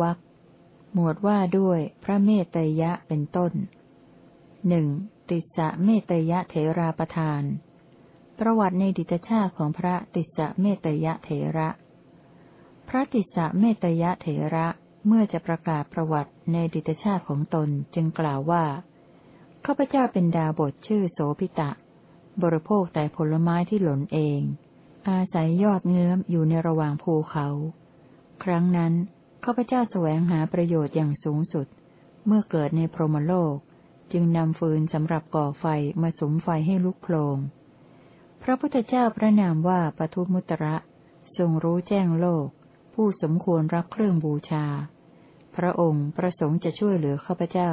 วัคหมวดว่าด้วยพระเมตตยะเป็นต้นหนึ่งติสะเมตยะเถราประทาน ประวัติในดิตชาติของพระติสะเมตยะเถระ พระติสะเมตยะเถระเมื่อจะประกาศประวัติในดิตชาติของตนจึงกล่าวว่าข้าพเจ้าเป็นดาบทชื่อโสพิตะ บริโภคแต่ผลไม้ที่หล่นเอง อาศัยยอดเงื้อมอยู่ในระหว่างภูเขา ครั้งนั้น ข้าพเจ้าแสวงหาประโยชน์อย่างสูงสุด เมื่อเกิดในพรหมโลก จึงนำฟืนสำหรับก่อไฟมาสมไฟให้ลุกโผลงพระพุทธเจ้าพระนามว่าปทุมุตระทรงรู้แจ้งโลก ผู้สมควรรับเครื่องบูชา พระองค์ประสงค์จะช่วยเหลือข้าพเจ้า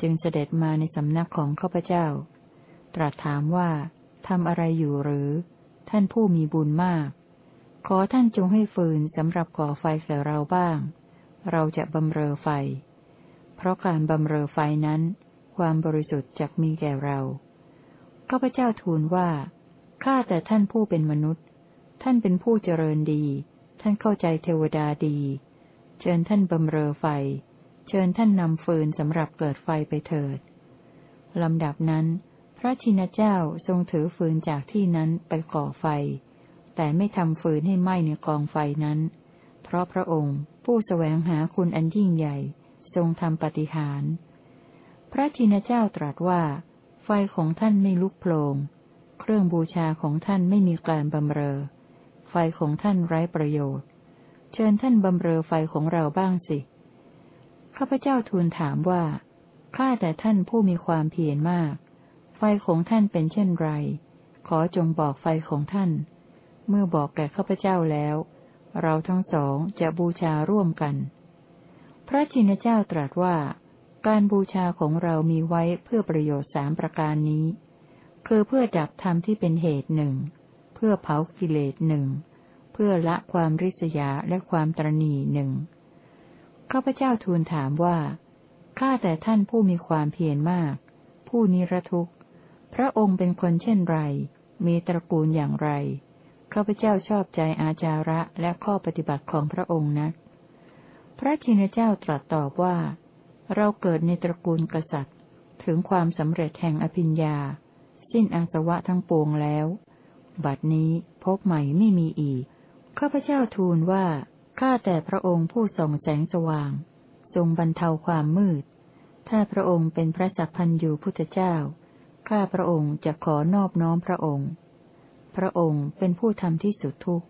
จึงเสด็จมาในสำนักของข้าพเจ้า ตรัสถามว่าทำอะไรอยู่หรือ ท่านผู้มีบุญมาก ขอท่านจงให้ฟืนสำหรับก่อไฟแก่เราบ้าง เราจะบำเรอไฟ เพราะการบำเรอไฟนั้น ความบริสุทธิ์จะมีแก่เราข้าพเจ้าทูลว่าข้าแต่ท่านผู้เป็นมนุษย์ ท่านเป็นผู้เจริญดี ท่านเข้าใจเทวดาดี เชิญท่านบำเรอไฟ เชิญท่านนำฟืนสำหรับเกิดไฟไปเถิดลำดับนั้น พระชินเจ้าทรงถือฟืนจากที่นั้นไปก่อไฟ แต่ไม่ทำฟืนให้ไหม้ในกองไฟนั้น เพราะพระองค์ผู้สแสวงหาคุณอันยิ่งใหญ่ ทรงทำปฏิหาร พระชินเจ้าตรัสว่า ไฟของท่านไม่ลุกโผลงเครื่องบูชาของท่านไม่มีการบำเรอ ไฟของท่านไร้ประโยชน์ เชิญท่านบำเรอไฟของเราบ้างสิ ข้าพเจ้าทูลถามว่า ข้าแต่ท่านผู้มีความเพียรมาก ไฟของท่านเป็นเช่นไร ขอจงบอกไฟของท่าน เมื่อบอกแก่ข้าพเจ้าแล้ว เราทั้งสองจะบูชาร่วมกัน พระชินเจ้าตรัสว่า การบูชาของเรามีไว้เพื่อประโยชน์สามประการนี้ คือเพื่อดับธรรมที่เป็นเหตุหนึ่ง เพื่อเผากิเลสหนึ่ง เพื่อละความริษยาและความตรณีหนึ่งข้าพเจ้าทูลถามว่า ข้าแต่ท่านผู้มีความเพียรมาก ผู้นิรทุกข์ พระองค์เป็นคนเช่นไร มีตระกูลอย่างไร ข้าพเจ้าชอบใจอาจาระและข้อปฏิบัติของพระองค์นะ พระชินเจ้าตรัสตอบว่า เราเกิดในตระกูลกษัตริย์ ถึงความสำเร็จแห่งอภิญญา สิ้นอาสวะทั้งปวงแล้ว บัดนี้พบใหม่ไม่มีอีก ข้าพเจ้าทูลว่า ข้าแต่พระองค์ผู้ส่องแสงสว่าง ทรงบรรเทาความมืด ถ้าพระองค์เป็นพระสัพพันยูพุทธเจ้า ข้าพระองค์จะขอนอบน้อมพระองค์ พระองค์เป็นผู้ทำที่สุดทุกข์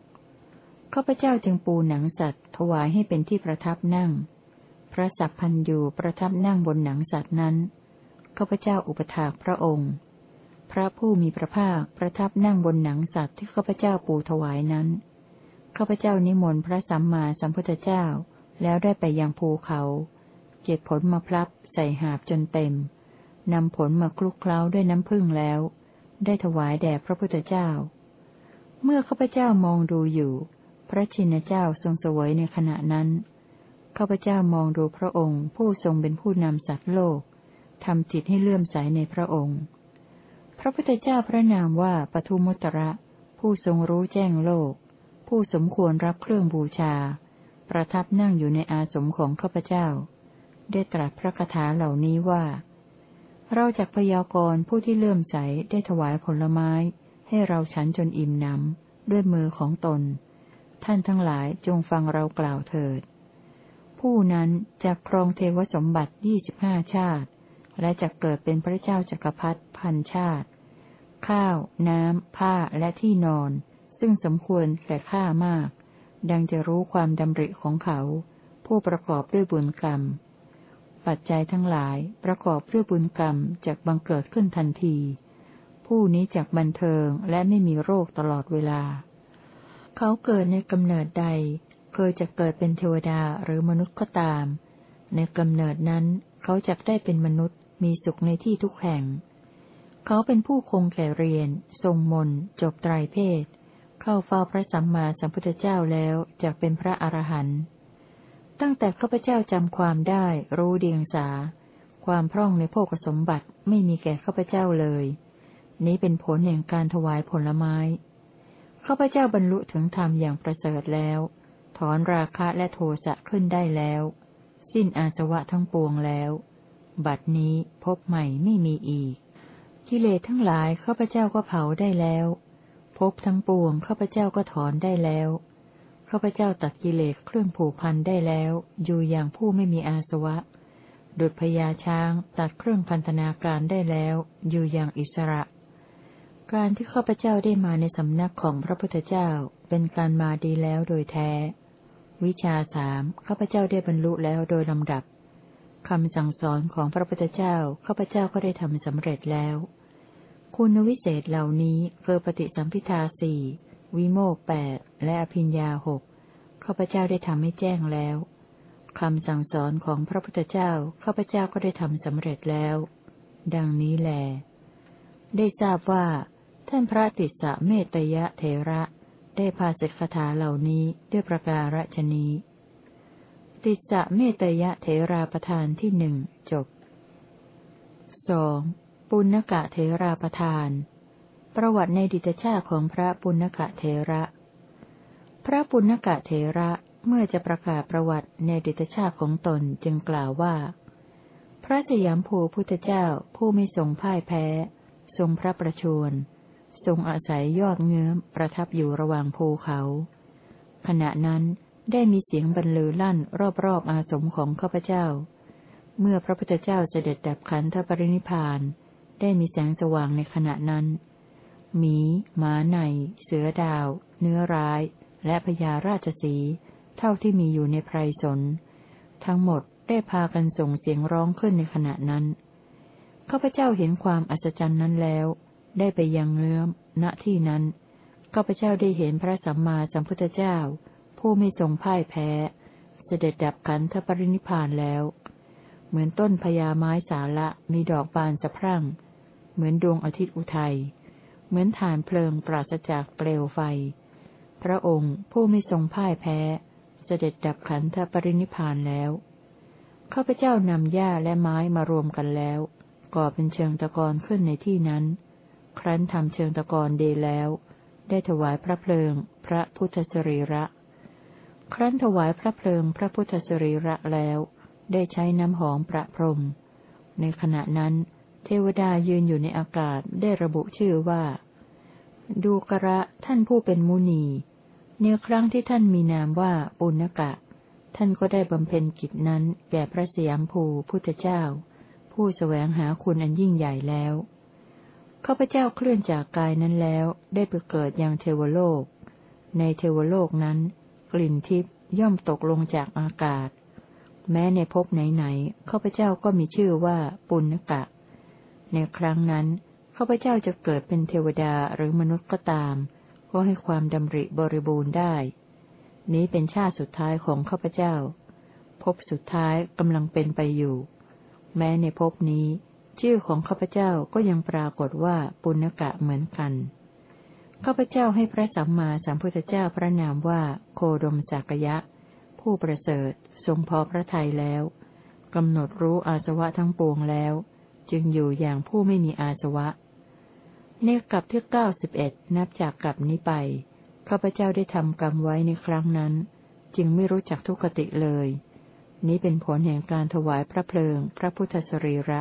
ข้าพเจ้าจึงปูหนังสัตว์ ถวายให้เป็นที่ประทับนั่ง พระสัพพันยูประทับนั่งบนหนังสัตว์นั้นข้าพเจ้าอุปถากพระองค์ พระผู้มีพระภาคประทับนั่งบนหนังสัตว์ที่ข้าพเจ้าปูถวายนั้นข้าพเจ้านิมนต์พระสัมมาสัมพุทธเจ้าแล้วได้ไปยังภูเขา เก็บผลมาพลับใส่หาบจนเต็มนำผลมาคลุกเคล้าด้วยน้ำผึ้งแล้ว ได้ถวายแด่พระพุทธเจ้า เมื่อข้าพเจ้ามองดูอยู่ พระชินเจ้าทรงสวยในขณะนั้นข้าพเจ้ามองดูพระองค์ ผู้ทรงเป็นผู้นำสัตว์โลกทำจิตให้เลื่อมใสในพระองค์ พระพุทธเจ้าพระนามว่าปทุมุตระ ผู้ทรงรู้แจ้งโลก ผู้สมควรรับเครื่องบูชา ประทับนั่งอยู่ในอาสมของข้าพเจ้า ได้ตรัสพระคาถาเหล่านี้ว่า เราจากพยากรผู้ที่เลื่อมใสได้ถวายผลไม้ ให้เราฉันจนอิ่มหนำด้วยมือของตน ท่านทั้งหลายจงฟังเรากล่าวเถิด ผู้นั้นจะครองเทวสมบัติยี่สิบห้าชาติ และจะเกิดเป็นพระเจ้าจักรพรรดิพันชาติ ข้าว น้ำ ผ้าและที่นอน ซึ่งสมควรแก่ข้ามาก ดังจะรู้ความดำริของเขา ผู้ประกอบด้วยบุญกรรม ปัจจัยทั้งหลายประกอบด้วยบุญกรรมจากบังเกิดขึ้นทันที ผู้นี้จักบันเทิงและไม่มีโรคตลอดเวลา เขาเกิดในกำเนิดใด เคยจะเกิดเป็นเทวดาหรือมนุษย์ก็ตาม ในกำเนิดนั้นเขาจักได้เป็นมนุษย์มีสุขในที่ทุกแห่ง เขาเป็นผู้คงแก่เรียน ทรงมน จบไตรเพศ เข้าเฝ้าพระสัมมาสัมพุทธเจ้าแล้วจักเป็นพระอรหันต์ ตั้งแต่ข้าพเจ้าจำความได้รู้เดียงสา ความพร่องในโภคสมบัติไม่มีแก่ข้าพเจ้าเลย นี้เป็นผลแห่งการถวายผลไม้ ข้าพเจ้าบรรลุถึงธรรมอย่างประเสริฐแล้ว ถอนราคะและโทสะขึ้นได้แล้ว สิ้นอาสวะทั้งปวงแล้ว บัดนี้พบใหม่ไม่มีอีก กิเลสทั้งหลายข้าพเจ้าก็เผาได้แล้วพบทั้งปวงข้าพเจ้าก็ถอนได้แล้วข้าพเจ้าตัดกิเลสเครื่องผูกพันได้แล้ว อยู่อย่างผู้ไม่มีอาสวะ ดุจพญาช้างตัดเครื่องพันธนาการได้แล้ว อยู่อย่างอิสระ การที่ข้าพเจ้าได้มาในสำนักของพระพุทธเจ้าเป็นการมาดีแล้วโดยแท้ วิชาสามข้าพเจ้าได้บรรลุแล้วโดยลำดับคำสั่งสอนของพระพุทธเจ้าข้าพเจ้าก็ได้ทำสำเร็จแล้ว คุณวิเศษเหล่านี้คือปฏิสัมพิทาสี่วิโมกแปดและอภิญญาหกข้าพเจ้าได้ทำให้แจ้งแล้วคำสั่งสอนของพระพุทธเจ้าข้าพเจ้าก็ได้ทำสำเร็จแล้ว ดังนี้แล ได้ทราบว่า ท่านพระติสสะเมตยะเทระ ได้พาสิกขาเหล่านี้ด้วยประการฉนี้ ติสสะเมตยะเทราประธานที่หนึ่งจบสองปุณกะเทราประธาน ประวัติในดิตชาติของพระปุณกะเทระ พระปุณกะเทระเมื่อจะประกาศประวัติในดิตชาติของตนจึงกล่าวว่า พระสยามภูพุทธเจ้าผู้ไม่ทรงพ่ายแพ้ ทรงพระประชวร ทรงอาศัยยอดเงื้อมประทับอยู่ระหว่างภูเขา ขณะนั้นได้มีเสียงบรรลือลั่นรอบๆอาสมของข้าพเจ้า เมื่อพระพุทธเจ้าเสด็จดับขันธปรินิพาน ได้มีแสงสว่างในขณะนั้น หมี หมาใน เสือดาว เนื้อร้าย และพญาราชสี เท่าที่มีอยู่ในไพรสน ทั้งหมดได้พากันส่งเสียงร้องขึ้นในขณะนั้น ข้าพเจ้าเห็นความอัศจรรย์นั้นแล้ว ได้ไปยังเงื้อมณที่นั้นข้าพเจ้าได้เห็นพระสัมมาสัมพุทธเจ้า ผู้ไม่ทรงพ่ายแพ้ เสด็จดับขันธปรินิพานแล้ว เหมือนต้นพญาไม้สาละมีดอกบานสะพรั่ง เหมือนดวงอาทิตย์อุทัย เหมือนฐานเพลิงปราศจากเปลวไฟ พระองค์ผู้ไม่ทรงพ่ายแพ้ เสด็จดับขันธปรินิพานแล้วข้าพเจ้านำหญ้าและไม้มารวมกันแล้ว ก่อเป็นเชิงตะกอนขึ้นในที่นั้น ครั้นทำเชิงตะกอนเดแล้ว ได้ถวายพระเพลิง พระพุทธสรีระ ครั้นถวายพระเพลิงพระพุทธสรีระแล้ว ได้ใช้น้ำหอมประพรม ในขณะนั้น เทวดายืนอยู่ในอากาศได้ระบุชื่อว่า ดูกระท่านผู้เป็นมุนีเนื้อครั้งที่ท่านมีนามว่าปุณกะ ท่านก็ได้บำเพ็ญกิจนั้นแก่พระสยามภูพุทธเจ้า ผู้สแสวงหาคุณอันยิ่งใหญ่แล้ว ข้าพเจ้าเคลื่อนจากกายนั้นแล้ว ได้ไปเกิดยังเทวโลก ในเทวโลกนั้น กลิ่นทิพย่อมตกลงจากอากาศ แม้ในภพไหนๆข้าพเจ้าก็มีชื่อว่าปุณกะ ในครั้งนั้นข้าพเจ้าจะเกิดเป็นเทวดาหรือมนุษย์ก็ตาม ก็ให้ความดำริบริบูรณ์ได้ นี้เป็นชาติสุดท้ายของข้าพเจ้า ภพสุดท้ายกำลังเป็นไปอยู่ แม้ในภพนี้ ชื่อของข้าพเจ้าก็ยังปรากฏว่าปุณกะเหมือนกัน ข้าพเจ้าให้พระสัมมาสัมพุทธเจ้าพระนามว่าโคดมสักยะ ผู้ประเสริฐทรงพอพระทัยแล้วกำหนดรู้อาสวะทั้งปวงแล้ว จึงอยู่อย่างผู้ไม่มีอาสวะ ในกลับที่เก้าสิบเอ็ดนับจากกลับนี้ไปข้าพเจ้าได้ทำกรรมไว้ในครั้งนั้น จึงไม่รู้จักทุกขติเลย นี้เป็นผลแห่งการถวายพระเพลิง พระพุทธสรีระ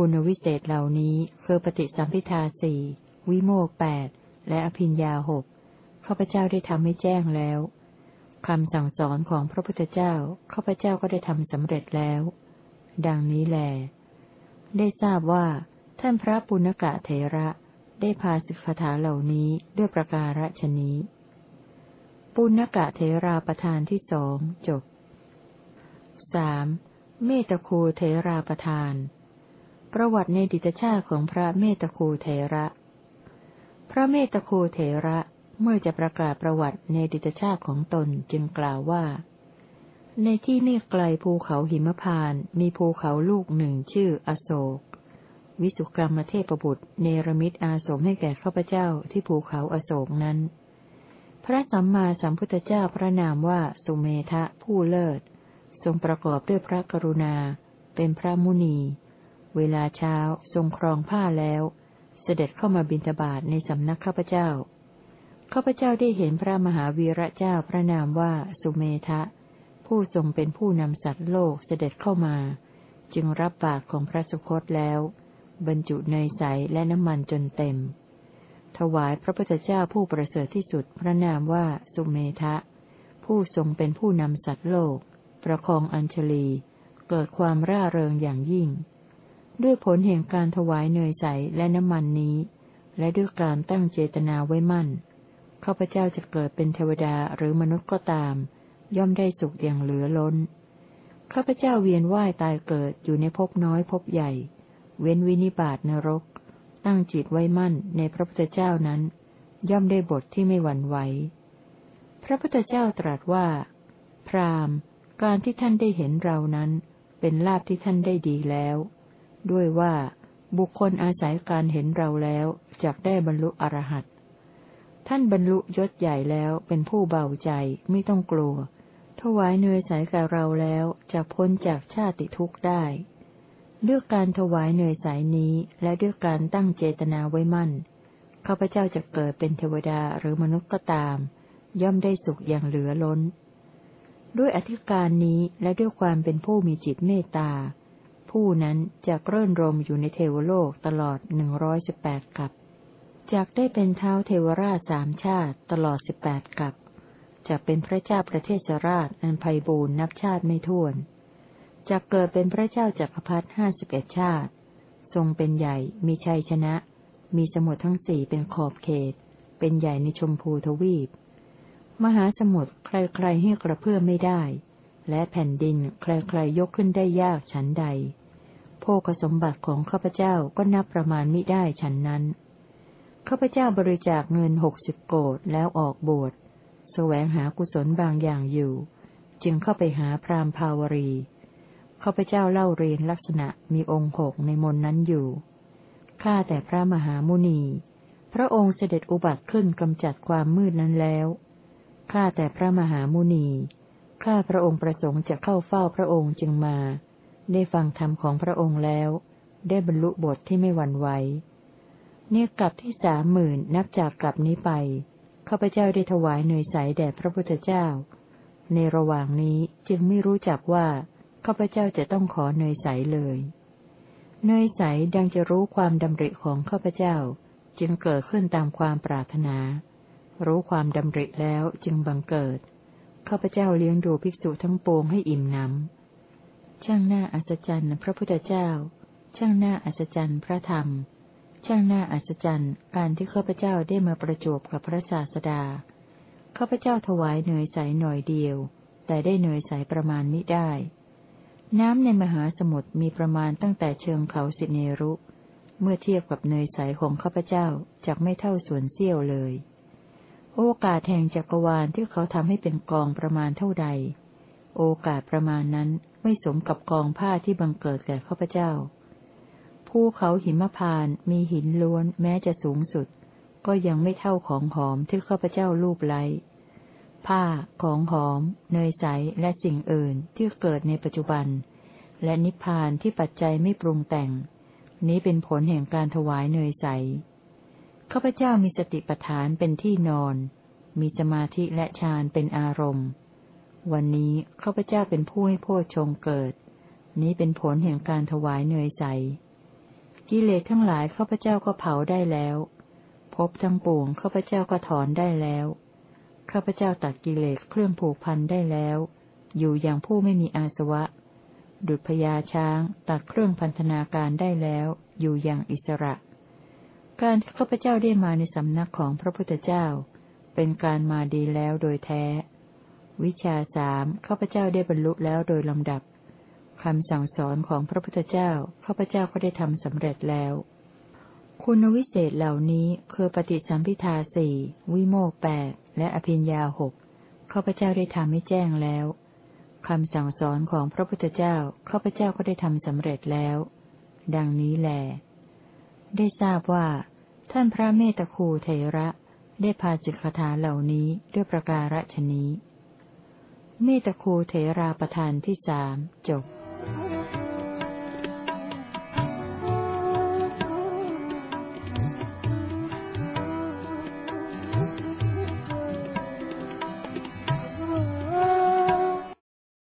คุณวิเศษเหล่านี้คือปฏิสัมพิทาสี่วิโมกแปดและอภิญญาหกข้าพเจ้าได้ทำให้แจ้งแล้วคำสั่งสอนของพระพุทธเจ้าข้าพเจ้าก็ได้ทำสำเร็จแล้ว ดังนี้แล ได้ทราบว่า ท่านพระปุณกะเถระได้พาสิกขาเหล่านี้ด้วยประการฉนี้ ปุณกะเถราประธานที่สองจบสามเมตคูเถราประธาน ประวัติในดิตชาติของพระเมตคูเถระ พระเมตคูเถระเมื่อจะประกาศประวัติในดิตชาติของตนจึงกล่าวว่า ในที่ไม่ไกลภูเขาหิมพานมีภูเขาลูกหนึ่งชื่ออโศก วิสุกรรมเทพบุตร เนรมิตอาสมให้แก่ข้าพเจ้าที่ภูเขาอโศกนั้น พระสัมมาสัมพุทธเจ้าพระนามว่าสุเมทะผู้เลิศ ทรงประกอบด้วยพระกรุณา เป็นพระมุนี เวลาเช้าทรงครองผ้าแล้ว เสด็จเข้ามาบิณฑบาตในสำนักข้าพเจ้า ข้าพเจ้าได้เห็นพระมหาวีระเจ้าพระนามว่าสุเมทะ ผู้ทรงเป็นผู้นำสัตว์โลกเสด็จเข้ามา จึงรับบาตรของพระสุคตแล้ว บรรจุเนยใสและน้ำมันจนเต็ม ถวายพระพุทธเจ้าผู้ประเสริฐที่สุดพระนามว่าสุเมทะ ผู้ทรงเป็นผู้นำสัตว์โลก ประคองอัญชลี เกิดความร่าเริงอย่างยิ่ง ด้วยผลแห่งการถวายเนยใสและน้ำมันนี้ และด้วยการตั้งเจตนาไว้มั่นข้าพเจ้าจะเกิดเป็นเทวดาหรือมนุษย์ก็ตาม ย่อมได้สุขอย่างเหลือล้นข้าพเจ้าเวียนว่ายตายเกิดอยู่ในภพน้อยภพใหญ่ เว้นวินิบาตนรก ตั้งจิตไว้มั่นในพระพุทธเจ้านั้น ย่อมได้บทที่ไม่หวั่นไหวพระพุทธเจ้าตรัสว่า พรามการที่ท่านได้เห็นเรานั้น เป็นลาภที่ท่านได้ดีแล้ว ด้วยว่า บุคคลอาศัยการเห็นเราแล้วจะได้บรรลุอรหัตท่านบรรลุยศใหญ่แล้วเป็นผู้เบาใจไม่ต้องกลัว ถวายเนยใสกับเราแล้วจะพ้นจากชาติทุกข์ได้ด้วยการถวายเนยใสนี้และด้วยการตั้งเจตนาไว้มั่นข้าพเจ้าจะเกิดเป็นเทวดาหรือมนุษย์ก็ตาม ย่อมได้สุขอย่างเหลือล้น ด้วยอธิการนี้และด้วยความเป็นผู้มีจิตเมตตา ผู้นั้นจะเรื่นรมอยู่ในเทวโลกตลอดหนึ่งร้อยสิบแปดกับจากได้เป็นเท้าเทวราชสามชาติตลอดสิบแปดกับจะเป็นพระเจ้าประเทศราชอันไพบูรณ์นับชาติไม่ถ้วนจะเกิดเป็นพระเจ้าจักรพรรดิห้าสิบเอ็ดชาติ ทรงเป็นใหญ่มีชัยชนะ มีสมุทรทั้งสี่เป็นขอบเขต เป็นใหญ่ในชมพูทวีป มหาสมุทรใครๆให้กระเพื่อมไม่ได้ และแผ่นดินใครๆยกขึ้นได้ยากฉันใด โภคสมบัติของข้าพเจ้าก็นับประมาณมิได้ฉันนั้น ข้าพเจ้าบริจาคเงินหกสิบโกดแล้วออกบวชแสวงหากุศลบางอย่างอยู่ จึงเข้าไปหาพรามภาวรีข้าพเจ้าเล่าเรียนลักษณะมีองค์หกในมนนั้นอยู่ ข้าแต่พระมหามุนี พระองค์เสด็จอุบัติขึ้นกำจัดความมืดนั้นแล้ว ข้าแต่พระมหามุนี ข้าพระองค์ประสงค์จะเข้าเฝ้าพระองค์จึงมา ได้ฟังธรรมของพระองค์แล้ว ได้บรรลุบทที่ไม่หวั่นไหวเนี่ยกลับที่สามหมื่นนับจากกลับนี้ไปข้าพเจ้าได้ถวายเนยใสแด่พระพุทธเจ้า ในระหว่างนี้จึงไม่รู้จักว่าข้าพเจ้าจะต้องขอเนยใสเลย เนยใสดังจะรู้ความดำริของข้าพเจ้า จึงเกิดขึ้นตามความปรารถนา รู้ความดำริแล้วจึงบังเกิดข้าพเจ้าเลี้ยงดูภิกษุทั้งปวงให้อิ่มน้ำ ช่างหน้าอัศจรรย์พระพุทธเจ้า ช่างหน้าอัศจรรย์พระธรรม ช่างน่าอัศจรรย์การที่ข้าพเจ้าได้มาประจวบกับพระศาสดา ข้าพเจ้าถวายเนยใสหน่อยเดียว แต่ได้เนยใสประมาณมิได้ น้ำในมหาสมุทรมีประมาณตั้งแต่เชิงเขาสิเนรุ เมื่อเทียบกับเนยใสของข้าพเจ้าจะไม่เท่าส่วนเสี้ยวเลย โอกาสแห่งจักรวาลที่เขาทำให้เป็นกองประมาณเท่าใด โอกาสประมาณนั้น ไม่สมกับกองผ้าที่บังเกิดแก่ข้าพเจ้า ภูเขาหิมพานมีหินล้วนแม้จะสูงสุด ก็ยังไม่เท่าของหอมที่ข้าพเจ้าลูบไล้ผ้าของหอม เนยใสและสิ่งอื่นที่เกิดในปัจจุบัน และนิพพานที่ปัจจัยไม่ปรุงแต่ง นี้เป็นผลแห่งการถวายเนยใสข้าพเจ้ามีสติปัฏฐานเป็นที่นอน มีสมาธิและฌานเป็นอารมณ์ วันนี้ข้าพเจ้าเป็นผู้ให้โพชงเกิด นี้เป็นผลแห่งการถวายเนยใส กิเลสทั้งหลายข้าพเจ้าก็เผาได้แล้ว พบทั้งปวงข้าพเจ้าก็ถอนได้แล้ว ข้าพเจ้าตัดกิเลสเครื่องผูกพันได้แล้ว อยู่อย่างผู้ไม่มีอาสวะ ดุจพญาช้างตัดเครื่องพันธนาการได้แล้ว อยู่อย่างอิสระ การที่ข้าพเจ้าได้มาในสำนักของพระพุทธเจ้า เป็นการมาดีแล้วโดยแท้ วิชาสามข้าพเจ้าได้บรรลุแล้วโดยลำดับคำสั่งสอนของพระพุทธเจ้าข้าพเจ้าก็ได้ทำสำเร็จแล้ว คุณวิเศษเหล่านี้คือปฏิสัมพิทาสี่วิโมกแปดและอภิญญาหกข้าพเจ้าได้ทำให้แจ้งแล้วคำสั่งสอนของพระพุทธเจ้าข้าพเจ้าก็ได้ทำสำเร็จแล้ว ดังนี้แลได้ทราบว่า ท่านพระเมตคูเทระได้พาสิกขาเหล่านี้ด้วยประการฉนี้ เมตโคเทราประธานที่สามจบ